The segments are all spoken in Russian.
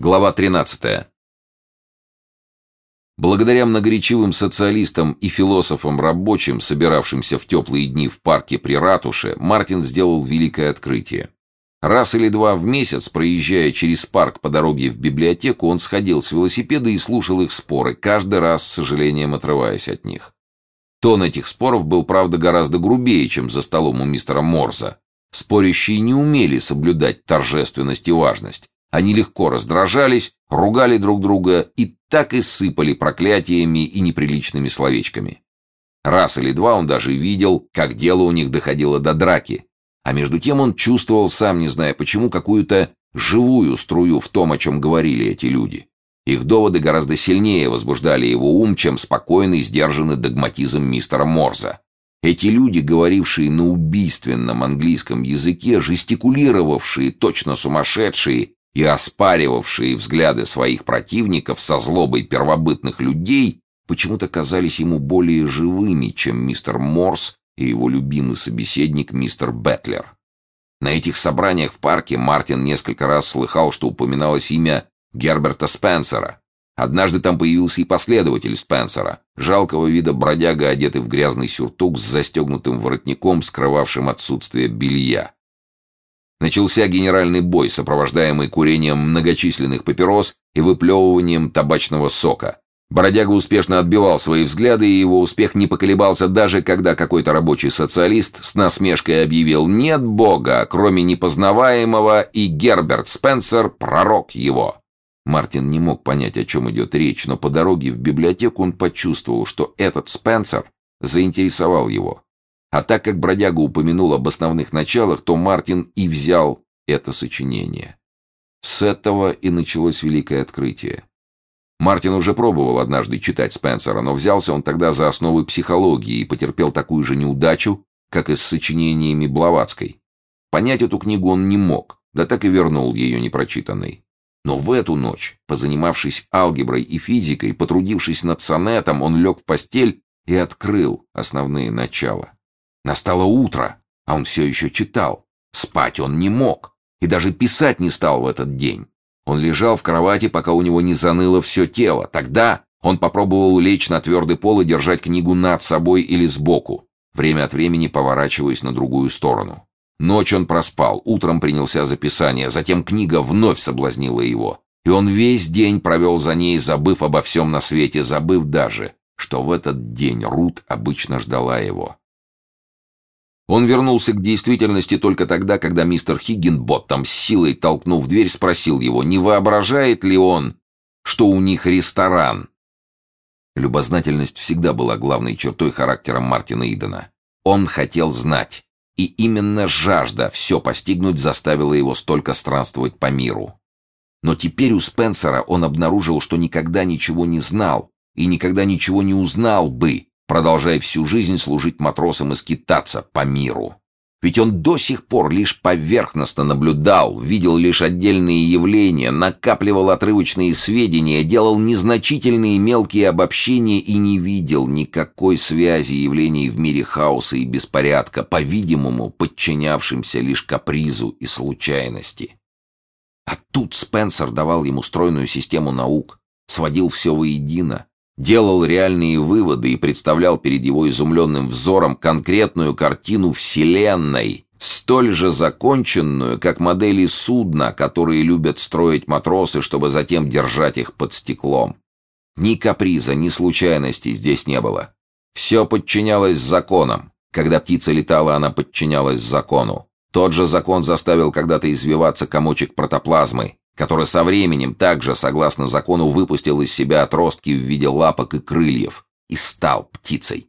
Глава 13. Благодаря многоречивым социалистам и философам-рабочим, собиравшимся в теплые дни в парке при ратуше, Мартин сделал великое открытие. Раз или два в месяц, проезжая через парк по дороге в библиотеку, он сходил с велосипеда и слушал их споры, каждый раз с сожалением отрываясь от них. Тон этих споров был, правда, гораздо грубее, чем за столом у мистера Морза. Спорящие не умели соблюдать торжественность и важность. Они легко раздражались, ругали друг друга и так и сыпали проклятиями и неприличными словечками. Раз или два он даже видел, как дело у них доходило до драки. А между тем он чувствовал, сам не зная почему, какую-то живую струю в том, о чем говорили эти люди. Их доводы гораздо сильнее возбуждали его ум, чем спокойный, сдержанный догматизм мистера Морза. Эти люди, говорившие на убийственном английском языке, жестикулировавшие, точно сумасшедшие и оспаривавшие взгляды своих противников со злобой первобытных людей, почему-то казались ему более живыми, чем мистер Морс и его любимый собеседник мистер Бетлер. На этих собраниях в парке Мартин несколько раз слыхал, что упоминалось имя Герберта Спенсера, Однажды там появился и последователь Спенсера, жалкого вида бродяга, одетый в грязный сюртук с застегнутым воротником, скрывавшим отсутствие белья. Начался генеральный бой, сопровождаемый курением многочисленных папирос и выплевыванием табачного сока. Бродяга успешно отбивал свои взгляды, и его успех не поколебался даже когда какой-то рабочий социалист с насмешкой объявил «Нет Бога, кроме непознаваемого, и Герберт Спенсер – пророк его». Мартин не мог понять, о чем идет речь, но по дороге в библиотеку он почувствовал, что этот Спенсер заинтересовал его. А так как бродяга упомянул об основных началах, то Мартин и взял это сочинение. С этого и началось великое открытие. Мартин уже пробовал однажды читать Спенсера, но взялся он тогда за основы психологии и потерпел такую же неудачу, как и с сочинениями Блаватской. Понять эту книгу он не мог, да так и вернул ее непрочитанной. Но в эту ночь, позанимавшись алгеброй и физикой, потрудившись над сонетом, он лег в постель и открыл основные начала. Настало утро, а он все еще читал. Спать он не мог и даже писать не стал в этот день. Он лежал в кровати, пока у него не заныло все тело. Тогда он попробовал лечь на твердый пол и держать книгу над собой или сбоку, время от времени поворачиваясь на другую сторону. Ночь он проспал, утром принялся за писание, затем книга вновь соблазнила его. И он весь день провел за ней, забыв обо всем на свете, забыв даже, что в этот день Рут обычно ждала его. Он вернулся к действительности только тогда, когда мистер Хиггинботтом с силой толкнув дверь, спросил его, не воображает ли он, что у них ресторан. Любознательность всегда была главной чертой характера Мартина Идена. Он хотел знать, и именно жажда все постигнуть заставила его столько странствовать по миру. Но теперь у Спенсера он обнаружил, что никогда ничего не знал и никогда ничего не узнал бы, продолжая всю жизнь служить матросом и скитаться по миру. Ведь он до сих пор лишь поверхностно наблюдал, видел лишь отдельные явления, накапливал отрывочные сведения, делал незначительные мелкие обобщения и не видел никакой связи явлений в мире хаоса и беспорядка, по-видимому, подчинявшимся лишь капризу и случайности. А тут Спенсер давал ему стройную систему наук, сводил все воедино, делал реальные выводы и представлял перед его изумленным взором конкретную картину Вселенной, столь же законченную, как модели судна, которые любят строить матросы, чтобы затем держать их под стеклом. Ни каприза, ни случайностей здесь не было. Все подчинялось законам. Когда птица летала, она подчинялась закону. Тот же закон заставил когда-то извиваться комочек протоплазмы, который со временем также, согласно закону, выпустил из себя отростки в виде лапок и крыльев и стал птицей.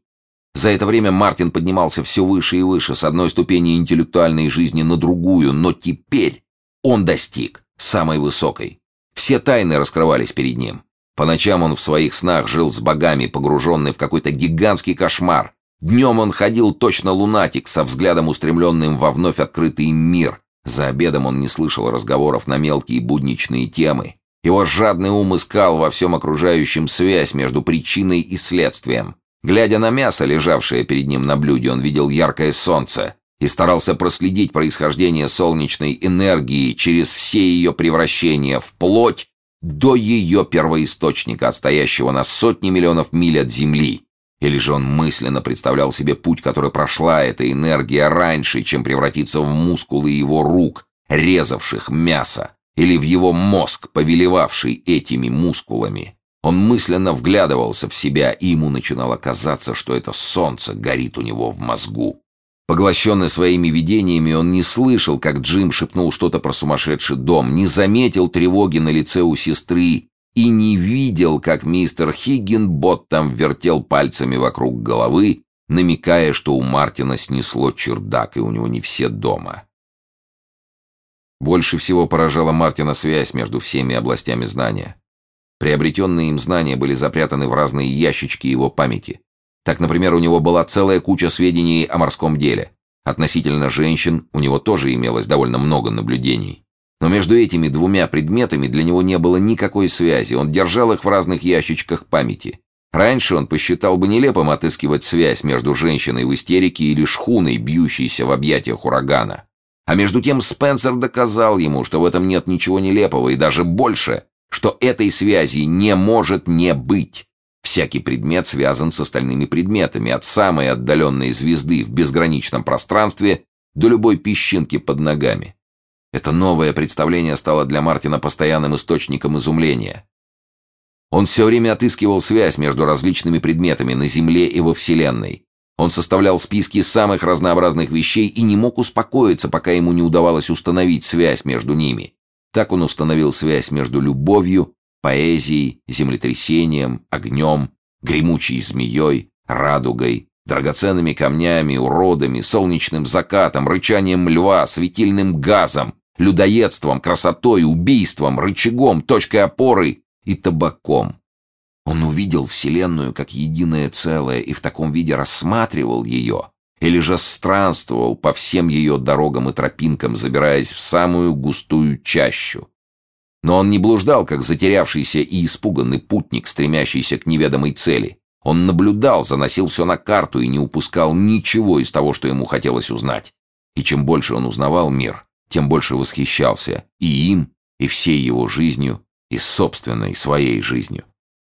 За это время Мартин поднимался все выше и выше, с одной ступени интеллектуальной жизни на другую, но теперь он достиг самой высокой. Все тайны раскрывались перед ним. По ночам он в своих снах жил с богами, погруженный в какой-то гигантский кошмар. Днем он ходил точно лунатик, со взглядом устремленным во вновь открытый мир, за обедом он не слышал разговоров на мелкие будничные темы. Его жадный ум искал во всем окружающем связь между причиной и следствием. Глядя на мясо, лежавшее перед ним на блюде, он видел яркое солнце и старался проследить происхождение солнечной энергии через все ее превращения в плоть до ее первоисточника, отстоящего на сотни миллионов миль от Земли. Или же он мысленно представлял себе путь, который прошла эта энергия раньше, чем превратиться в мускулы его рук, резавших мясо, или в его мозг, повелевавший этими мускулами. Он мысленно вглядывался в себя, и ему начинало казаться, что это солнце горит у него в мозгу. Поглощенный своими видениями, он не слышал, как Джим шепнул что-то про сумасшедший дом, не заметил тревоги на лице у сестры и не видел, как мистер Хиггинботтом вертел пальцами вокруг головы, намекая, что у Мартина снесло чердак, и у него не все дома. Больше всего поражала Мартина связь между всеми областями знания. Приобретенные им знания были запрятаны в разные ящички его памяти. Так, например, у него была целая куча сведений о морском деле. Относительно женщин у него тоже имелось довольно много наблюдений. Но между этими двумя предметами для него не было никакой связи, он держал их в разных ящичках памяти. Раньше он посчитал бы нелепым отыскивать связь между женщиной в истерике или шхуной, бьющейся в объятиях урагана. А между тем Спенсер доказал ему, что в этом нет ничего нелепого и даже больше, что этой связи не может не быть. Всякий предмет связан с остальными предметами, от самой отдаленной звезды в безграничном пространстве до любой песчинки под ногами. Это новое представление стало для Мартина постоянным источником изумления. Он все время отыскивал связь между различными предметами на Земле и во Вселенной. Он составлял списки самых разнообразных вещей и не мог успокоиться, пока ему не удавалось установить связь между ними. Так он установил связь между любовью поэзией, землетрясением, огнем, гремучей змеей, радугой, драгоценными камнями, уродами, солнечным закатом, рычанием льва, светильным газом, людоедством, красотой, убийством, рычагом, точкой опоры и табаком. Он увидел Вселенную как единое целое и в таком виде рассматривал ее, или же странствовал по всем ее дорогам и тропинкам, забираясь в самую густую чащу, но он не блуждал, как затерявшийся и испуганный путник, стремящийся к неведомой цели. Он наблюдал, заносил все на карту и не упускал ничего из того, что ему хотелось узнать. И чем больше он узнавал мир, тем больше восхищался и им, и всей его жизнью, и собственной своей жизнью.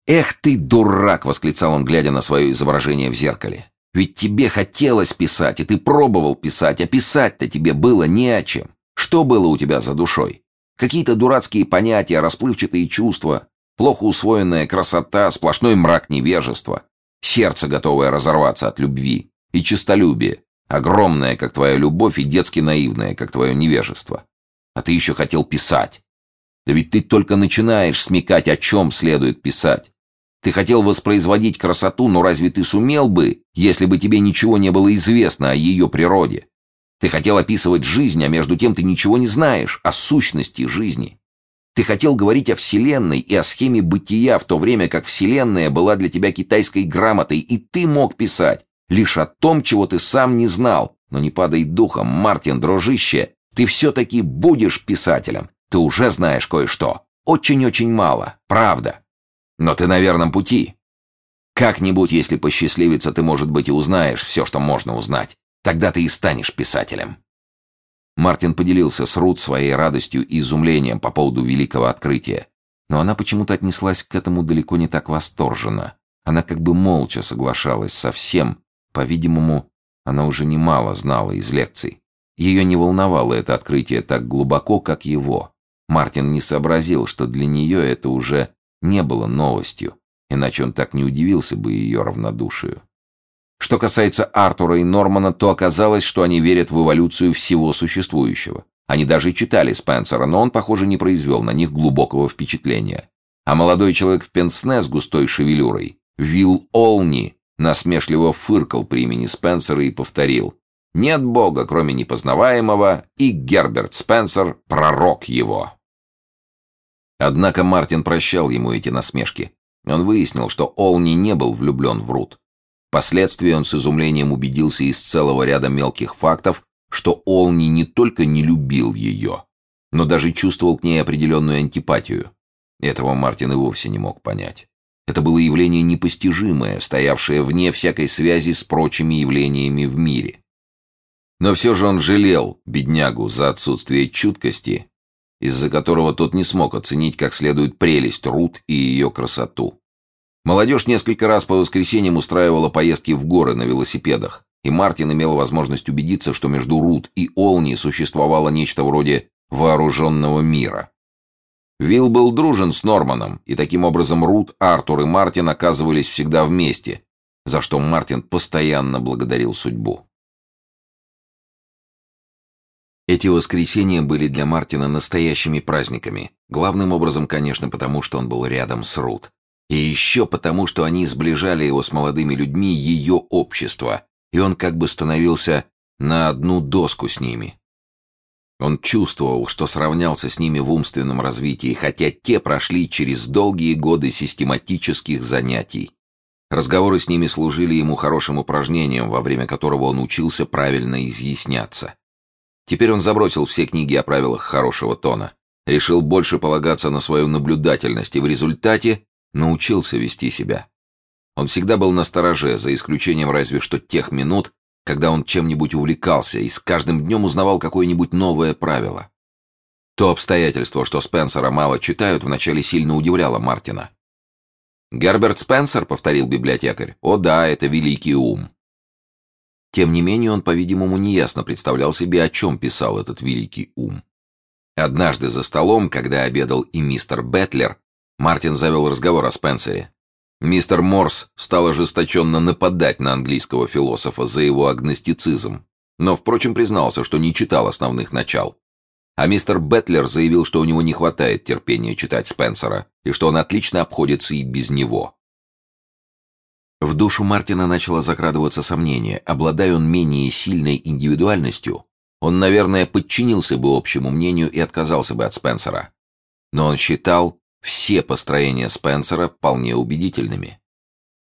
«Эх ты, дурак!» — восклицал он, глядя на свое изображение в зеркале. «Ведь тебе хотелось писать, и ты пробовал писать, а писать-то тебе было не о чем. Что было у тебя за душой? Какие-то дурацкие понятия, расплывчатые чувства, плохо усвоенная красота, сплошной мрак невежества, сердце, готовое разорваться от любви, и честолюбие, огромное, как твоя любовь, и детски наивное, как твое невежество. А ты еще хотел писать. Да ведь ты только начинаешь смекать, о чем следует писать. Ты хотел воспроизводить красоту, но разве ты сумел бы, если бы тебе ничего не было известно о ее природе? Ты хотел описывать жизнь, а между тем ты ничего не знаешь о сущности жизни. Ты хотел говорить о Вселенной и о схеме бытия, в то время как Вселенная была для тебя китайской грамотой, и ты мог писать лишь о том, чего ты сам не знал. Но не падай духом, Мартин, дружище, ты все-таки будешь писателем. Ты уже знаешь кое-что. Очень-очень мало, правда. Но ты на верном пути. Как-нибудь, если посчастливится, ты, может быть, и узнаешь все, что можно узнать. Тогда ты и станешь писателем. Мартин поделился с Рут своей радостью и изумлением по поводу великого открытия. Но она почему-то отнеслась к этому далеко не так восторженно. Она как бы молча соглашалась со всем. По-видимому, она уже немало знала из лекций. Ее не волновало это открытие так глубоко, как его. Мартин не сообразил, что для нее это уже не было новостью, иначе он так не удивился бы ее равнодушию. Что касается Артура и Нормана, то оказалось, что они верят в эволюцию всего существующего. Они даже читали Спенсера, но он, похоже, не произвел на них глубокого впечатления. А молодой человек в пенсне с густой шевелюрой, Вилл Олни, насмешливо фыркал при имени Спенсера и повторил «Нет Бога, кроме непознаваемого, и Герберт Спенсер — пророк его». Однако Мартин прощал ему эти насмешки. Он выяснил, что Олни не был влюблен в Рут. Впоследствии он с изумлением убедился из целого ряда мелких фактов, что Олни не только не любил ее, но даже чувствовал к ней определенную антипатию. Этого Мартин и вовсе не мог понять. Это было явление непостижимое, стоявшее вне всякой связи с прочими явлениями в мире. Но все же он жалел беднягу за отсутствие чуткости из-за которого тот не смог оценить как следует прелесть Рут и ее красоту. Молодежь несколько раз по воскресеньям устраивала поездки в горы на велосипедах, и Мартин имел возможность убедиться, что между Рут и Олни существовало нечто вроде вооруженного мира. Вилл был дружен с Норманом, и таким образом Рут, Артур и Мартин оказывались всегда вместе, за что Мартин постоянно благодарил судьбу. Эти воскресенья были для Мартина настоящими праздниками. Главным образом, конечно, потому что он был рядом с Рут. И еще потому, что они сближали его с молодыми людьми ее общества, и он как бы становился на одну доску с ними. Он чувствовал, что сравнялся с ними в умственном развитии, хотя те прошли через долгие годы систематических занятий. Разговоры с ними служили ему хорошим упражнением, во время которого он учился правильно изъясняться. Теперь он забросил все книги о правилах хорошего тона, решил больше полагаться на свою наблюдательность и в результате научился вести себя. Он всегда был настороже, за исключением разве что тех минут, когда он чем-нибудь увлекался и с каждым днем узнавал какое-нибудь новое правило. То обстоятельство, что Спенсера мало читают, вначале сильно удивляло Мартина. «Герберт Спенсер», — повторил библиотекарь, — «о да, это великий ум». Тем не менее, он, по-видимому, неясно представлял себе, о чем писал этот великий ум. Однажды за столом, когда обедал и мистер Бетлер, Мартин завел разговор о Спенсере. Мистер Морс стал ожесточенно нападать на английского философа за его агностицизм, но, впрочем, признался, что не читал основных начал. А мистер Бетлер заявил, что у него не хватает терпения читать Спенсера, и что он отлично обходится и без него. В душу Мартина начало закрадываться сомнение, обладая он менее сильной индивидуальностью, он, наверное, подчинился бы общему мнению и отказался бы от Спенсера. Но он считал, все построения Спенсера вполне убедительными.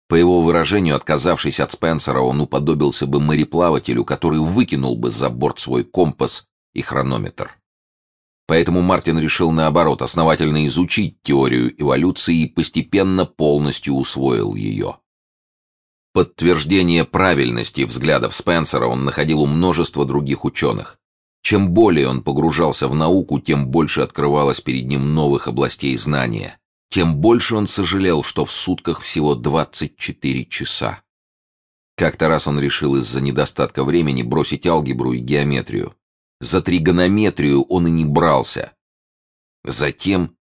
По его выражению, отказавшись от Спенсера, он уподобился бы мореплавателю, который выкинул бы за борт свой компас и хронометр. Поэтому Мартин решил, наоборот, основательно изучить теорию эволюции и постепенно полностью усвоил ее. Подтверждение правильности взглядов Спенсера он находил у множества других ученых, чем более он погружался в науку, тем больше открывалось перед ним новых областей знания. Тем больше он сожалел, что в сутках всего 24 часа. Как-то раз он решил из-за недостатка времени бросить алгебру и геометрию. За тригонометрию он и не брался. Затем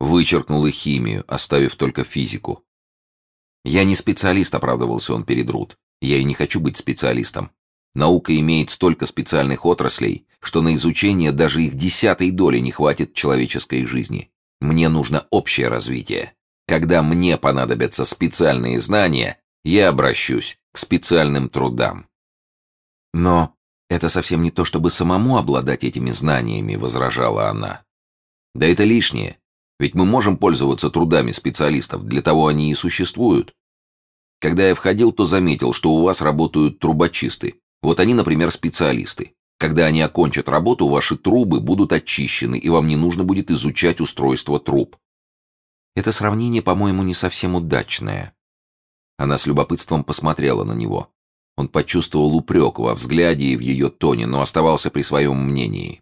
вычеркнул и химию, оставив только физику. «Я не специалист», — оправдывался он перед Рут. «Я и не хочу быть специалистом. Наука имеет столько специальных отраслей, что на изучение даже их десятой доли не хватит человеческой жизни. Мне нужно общее развитие. Когда мне понадобятся специальные знания, я обращусь к специальным трудам. Но это совсем не то, чтобы самому обладать этими знаниями, возражала она. Да это лишнее, ведь мы можем пользоваться трудами специалистов, для того они и существуют. Когда я входил, то заметил, что у вас работают трубочисты. Вот они, например, специалисты. Когда они окончат работу, ваши трубы будут очищены, и вам не нужно будет изучать устройство труб. Это сравнение, по-моему, не совсем удачное. Она с любопытством посмотрела на него. Он почувствовал упрек во взгляде и в ее тоне, но оставался при своем мнении.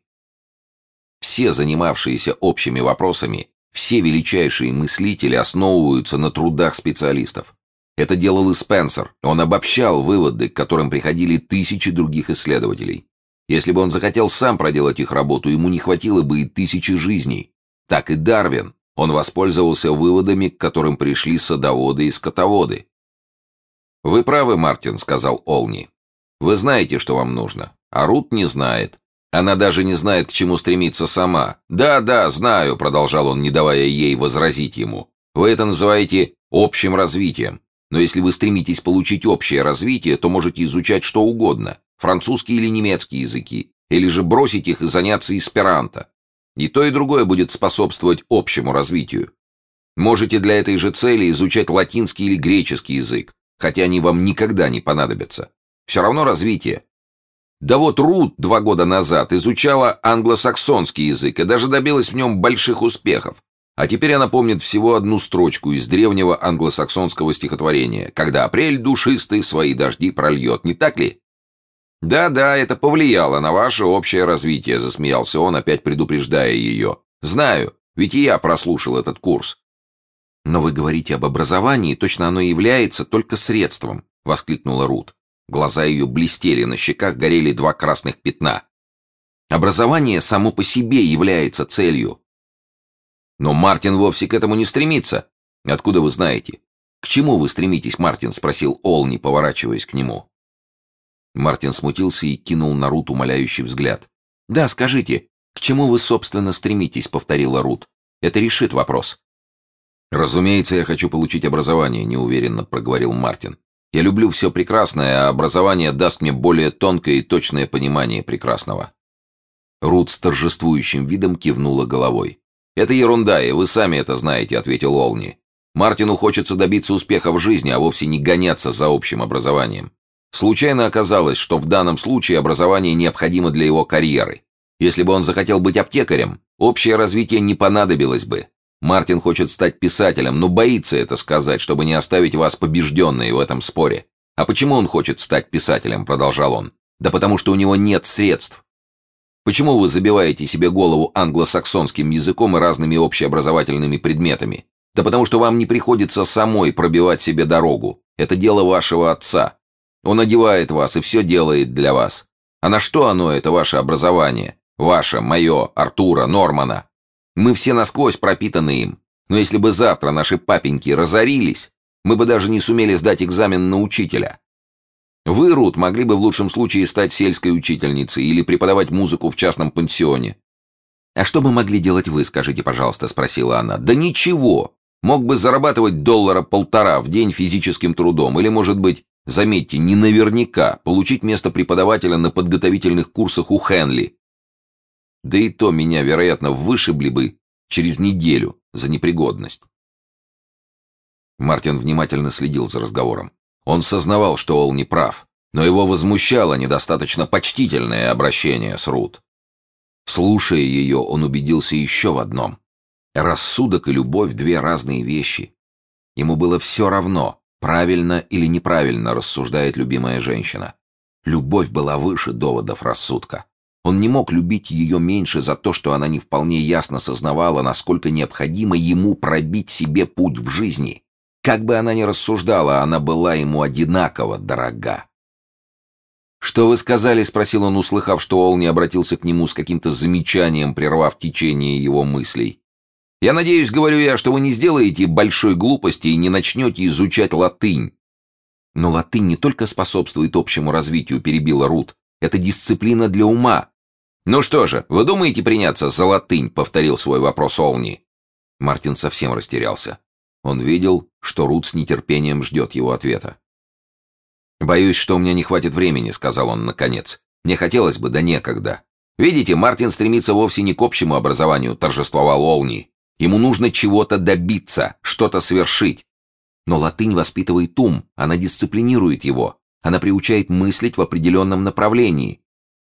Все занимавшиеся общими вопросами, все величайшие мыслители основываются на трудах специалистов. Это делал и Спенсер. Он обобщал выводы, к которым приходили тысячи других исследователей. Если бы он захотел сам проделать их работу, ему не хватило бы и тысячи жизней. Так и Дарвин. Он воспользовался выводами, к которым пришли садоводы и скотоводы. «Вы правы, Мартин», — сказал Олни. «Вы знаете, что вам нужно, а Рут не знает. Она даже не знает, к чему стремиться сама. Да, да, знаю», — продолжал он, не давая ей возразить ему. «Вы это называете общим развитием. Но если вы стремитесь получить общее развитие, то можете изучать что угодно, французский или немецкий языки, или же бросить их и заняться эсперанто. И то, и другое будет способствовать общему развитию. Можете для этой же цели изучать латинский или греческий язык, хотя они вам никогда не понадобятся. Все равно развитие. Да вот Рут два года назад изучала англосаксонский язык и даже добилась в нем больших успехов, а теперь она помнит всего одну строчку из древнего англосаксонского стихотворения «Когда апрель душистый свои дожди прольет», не так ли? «Да-да, это повлияло на ваше общее развитие», — засмеялся он, опять предупреждая ее. Знаю, ведь и я прослушал этот курс. «Но вы говорите об образовании, точно оно является только средством», — воскликнула Рут. Глаза ее блестели, на щеках горели два красных пятна. «Образование само по себе является целью». «Но Мартин вовсе к этому не стремится. Откуда вы знаете?» «К чему вы стремитесь, Мартин?» — спросил Олни, поворачиваясь к нему. Мартин смутился и кинул на Рут умоляющий взгляд. «Да, скажите, к чему вы, собственно, стремитесь?» — повторила Рут. «Это решит вопрос». «Разумеется, я хочу получить образование», — неуверенно проговорил Мартин. «Я люблю все прекрасное, а образование даст мне более тонкое и точное понимание прекрасного». Рут с торжествующим видом кивнула головой. «Это ерунда, и вы сами это знаете», — ответил Олни. «Мартину хочется добиться успеха в жизни, а вовсе не гоняться за общим образованием. Случайно оказалось, что в данном случае образование необходимо для его карьеры. Если бы он захотел быть аптекарем, общее развитие не понадобилось бы. Мартин хочет стать писателем, но боится это сказать, чтобы не оставить вас побежденной в этом споре. А почему он хочет стать писателем, продолжал он. Да потому что у него нет средств. Почему вы забиваете себе голову англосаксонским языком и разными общеобразовательными предметами? Да потому что вам не приходится самой пробивать себе дорогу. Это дело вашего отца. Он одевает вас и все делает для вас. А на что оно, это ваше образование? Ваше, мое, Артура, Нормана. Мы все насквозь пропитаны им. Но если бы завтра наши папеньки разорились, мы бы даже не сумели сдать экзамен на учителя. Вы, Рут, могли бы в лучшем случае стать сельской учительницей или преподавать музыку в частном пансионе. «А что бы могли делать вы, скажите, пожалуйста?» — спросила она. «Да ничего. Мог бы зарабатывать доллара полтора в день физическим трудом, или, может быть, заметьте, не наверняка, получить место преподавателя на подготовительных курсах у Хенли, да и то меня, вероятно, вышибли бы через неделю за непригодность. Мартин внимательно следил за разговором. Он сознавал, что Ол не прав, но его возмущало недостаточно почтительное обращение с Рут. Слушая ее, он убедился еще в одном. Рассудок и любовь — две разные вещи. Ему было все равно, правильно или неправильно рассуждает любимая женщина. Любовь была выше доводов рассудка. Он не мог любить ее меньше за то, что она не вполне ясно сознавала, насколько необходимо ему пробить себе путь в жизни. Как бы она ни рассуждала, она была ему одинаково дорога. «Что вы сказали?» — спросил он, услыхав, что Ол не обратился к нему с каким-то замечанием, прервав течение его мыслей. «Я надеюсь, говорю я, что вы не сделаете большой глупости и не начнете изучать латынь». «Но латынь не только способствует общему развитию», — перебила Рут. «Это дисциплина для ума. «Ну что же, вы думаете приняться за латынь?» — повторил свой вопрос Олни. Мартин совсем растерялся. Он видел, что Рут с нетерпением ждет его ответа. «Боюсь, что у меня не хватит времени», — сказал он наконец. «Мне хотелось бы, да некогда». «Видите, Мартин стремится вовсе не к общему образованию», — торжествовал Олни. «Ему нужно чего-то добиться, что-то свершить». Но латынь воспитывает ум, она дисциплинирует его. Она приучает мыслить в определенном направлении.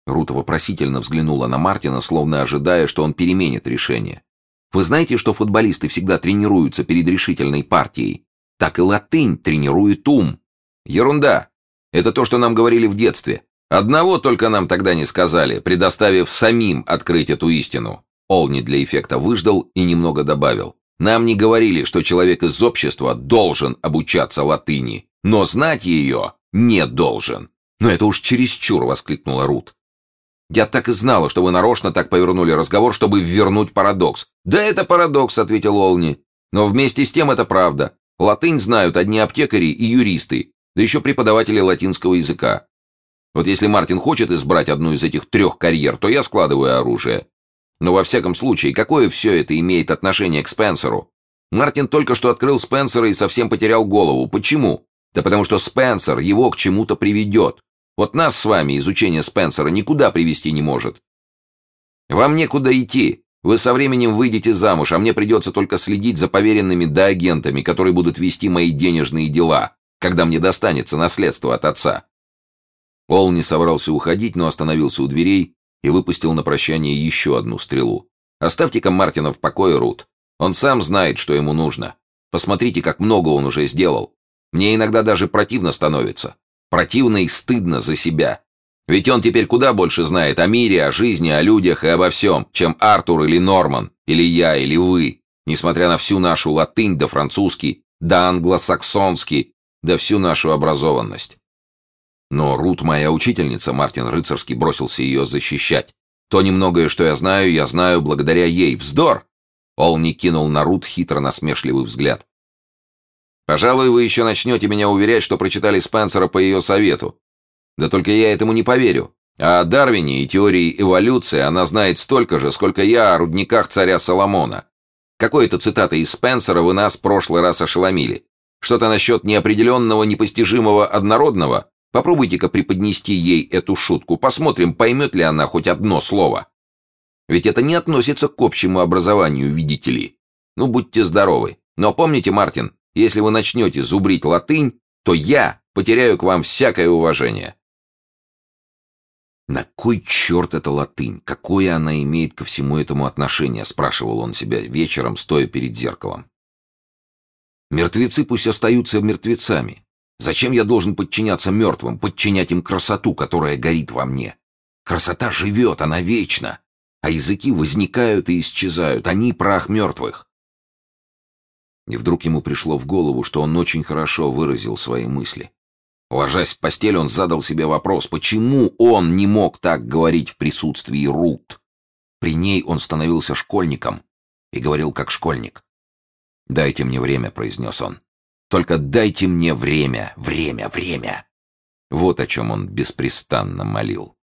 Рута вопросительно взглянула на Мартина, словно ожидая, что он переменит решение. «Вы знаете, что футболисты всегда тренируются перед решительной партией? Так и латынь тренирует ум». «Ерунда! Это то, что нам говорили в детстве. Одного только нам тогда не сказали, предоставив самим открыть эту истину». Олни для эффекта выждал и немного добавил. «Нам не говорили, что человек из общества должен обучаться латыни, но знать ее не должен». «Но это уж чересчур!» — воскликнула Рут. «Я так и знала, что вы нарочно так повернули разговор, чтобы вернуть парадокс». «Да это парадокс», — ответил Олни. «Но вместе с тем это правда. Латынь знают одни аптекари и юристы, да еще преподаватели латинского языка. Вот если Мартин хочет избрать одну из этих трех карьер, то я складываю оружие. Но во всяком случае, какое все это имеет отношение к Спенсеру? Мартин только что открыл Спенсера и совсем потерял голову. Почему? Да потому что Спенсер его к чему-то приведет. Вот нас с вами изучение Спенсера никуда привести не может. Вам некуда идти. Вы со временем выйдете замуж, а мне придется только следить за поверенными да агентами, которые будут вести мои денежные дела, когда мне достанется наследство от отца. Ол не собрался уходить, но остановился у дверей и выпустил на прощание еще одну стрелу. «Оставьте-ка Мартина в покое, Рут. Он сам знает, что ему нужно. Посмотрите, как много он уже сделал. Мне иногда даже противно становится. Противно и стыдно за себя. Ведь он теперь куда больше знает о мире, о жизни, о людях и обо всем, чем Артур или Норман, или я, или вы, несмотря на всю нашу латынь да французский, да англосаксонский, да всю нашу образованность. Но Рут моя учительница, Мартин Рыцарский бросился ее защищать. То немногое, что я знаю, я знаю благодаря ей. Вздор! Олни кинул на Рут хитро насмешливый взгляд. Пожалуй, вы еще начнете меня уверять, что прочитали Спенсера по ее совету. Да только я этому не поверю. А о Дарвине и теории эволюции она знает столько же, сколько я о рудниках царя Соломона. Какой-то цитатой из Спенсера вы нас в прошлый раз ошеломили. Что-то насчет неопределенного, непостижимого, однородного? Попробуйте-ка преподнести ей эту шутку. Посмотрим, поймет ли она хоть одно слово. Ведь это не относится к общему образованию, видите ли. Ну, будьте здоровы. Но помните, Мартин, если вы начнете зубрить латынь, то я потеряю к вам всякое уважение. «На кой черт эта латынь? Какое она имеет ко всему этому отношение?» — спрашивал он себя вечером, стоя перед зеркалом. «Мертвецы пусть остаются мертвецами. Зачем я должен подчиняться мертвым, подчинять им красоту, которая горит во мне? Красота живет, она вечна, а языки возникают и исчезают, они прах мертвых». И вдруг ему пришло в голову, что он очень хорошо выразил свои мысли. Ложась в постель, он задал себе вопрос, почему он не мог так говорить в присутствии Рут. При ней он становился школьником и говорил как школьник. «Дайте мне время», — произнес он. «Только дайте мне время, время, время». Вот о чем он беспрестанно молил.